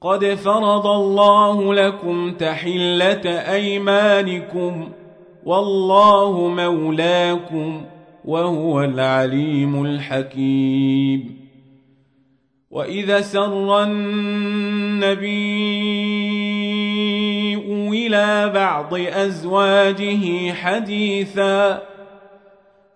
قد فرض الله لكم تحلة أيمانكم والله مولاكم وهو العليم الحكيم. وإذا سر النبي إلى بعض أزواجه حديثا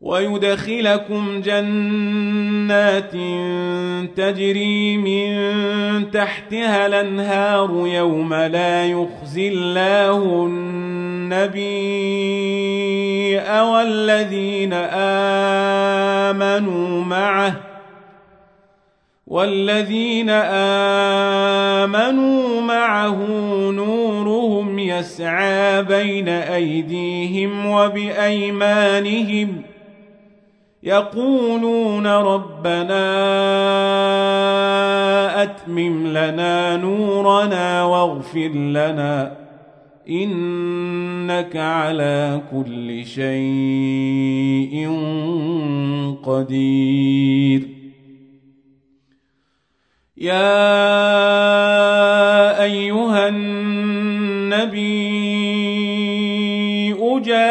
ويدخلكم جنات تجري من تحتها الأنهار يوم لا يخزي الله النبي والذين آمنوا معه والذين آمنوا معه نورهم يسعى بين أيديهم وبأيمانهم يقولون ربنا أتمم لنا نورنا واغفر لنا إنك على كل شيء قدير. يا